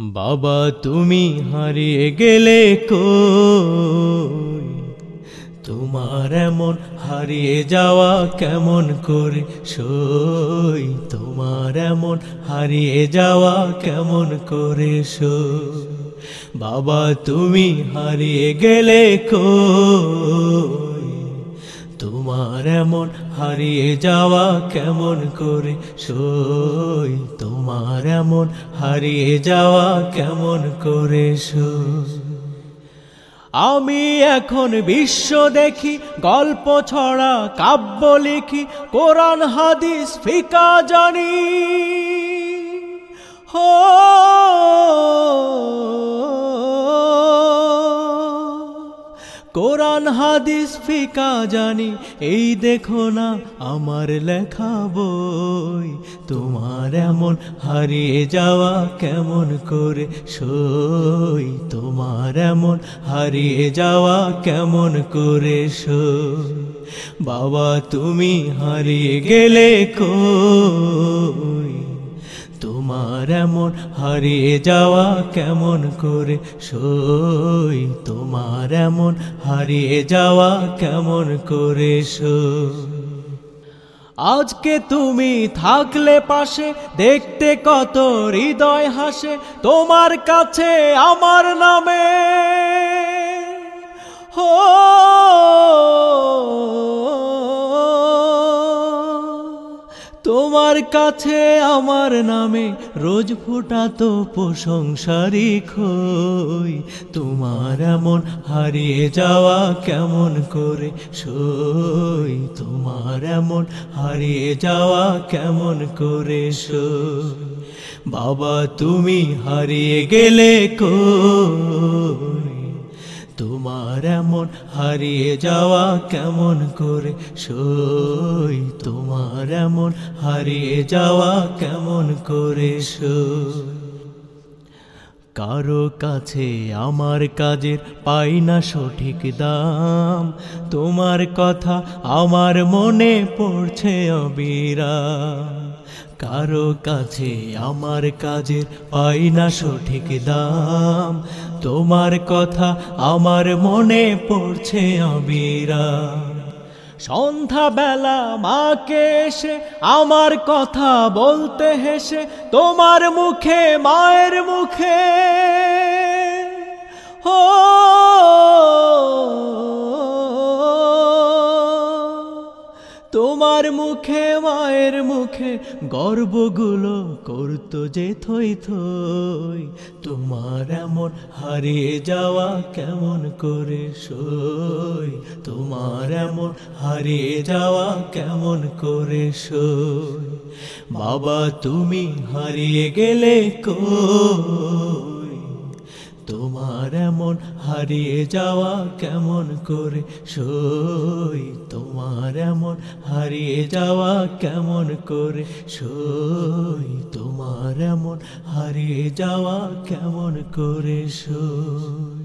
বাবা, তুমি হারিয়ে গেলে কই? তোমার এমন হারিয়ে যাওয়া কেমন করে সই? তোমার এমন হারিয়ে যাওয়া কেমন করে সই? বাবা, তুমি হারিয়ে গেলে কই? তোমার এমন হারিয়ে যাওয়া কেমন করে? সই, তোমার এমন হারিয়ে যাওয়া কেমন করে? সই। আমি এখন বিশ্ব দেখি, গল্প ছড়া, কাব্য লিখি, কোরআন, হাদিস, ফিকা জানি। হো কোরআন, হাদিস, ফিকা জানি, এই দেখো না আমার লেখা বই। তোমার এমন হারিয়ে যাওয়া কেমন করে সই? তোমার এমন হারিয়ে যাওয়া কেমন করে সই? বাবা, তুমি হারিয়ে গেলে কই? তোমার এমন হারিয়ে যাওয়া কেমন করে? সই, তোমার এমন হারিয়ে যাওয়া কেমন করে? সই। আজকে তুমি থাকলে পাশে, দেখতে কত হৃদয় হাসে, তোমার কাছে আমার নামে। তোমার কাছে আমার নামে রোজ ফোটাতো প্রশংসারি খই। তোমার এমন হারিয়ে যাওয়া কেমন করে সই? তোমার এমন হারিয়ে যাওয়া কেমন করে সই? বাবা, তুমি হারিয়ে গেলে কই? তোমার এমন হারিয়ে যাওয়া কেমন করে? সই তোমার এমন হারিয়ে যাওয়া কেমন করে? কারও কাছে আমার কাজের পাই না সঠিক দাম। তোমার কথা আমার মনে পড়ছে অবিরাম। কারও কাছে আমার কাজের পাই না সঠিক দাম। তোমার কথা আমার মনে পড়ছে অবিরাম সন্ধ্যা বেলা মাকে এসে আমার কথা বলতে হেসে তোমার মুখে, মায়ের মুখে হো তোমার মুখে, মায়ের মুখে গর্বগুলো করতো যে থই থই। তোমার এমন হারিয়ে যাওয়া কেমন করে সই? তোমার এমন হারিয়ে যাওয়া কেমন করে সই? বাবা, তুমি হারিয়ে গেলে তোমার এমন হারিয়ে যাওয়া কেমন করে সই তোমার এমন, হারিয়ে যাওয়া কেমন করে সই তোমার এমন, হারিয়ে যাওয়া কেমন করে সই।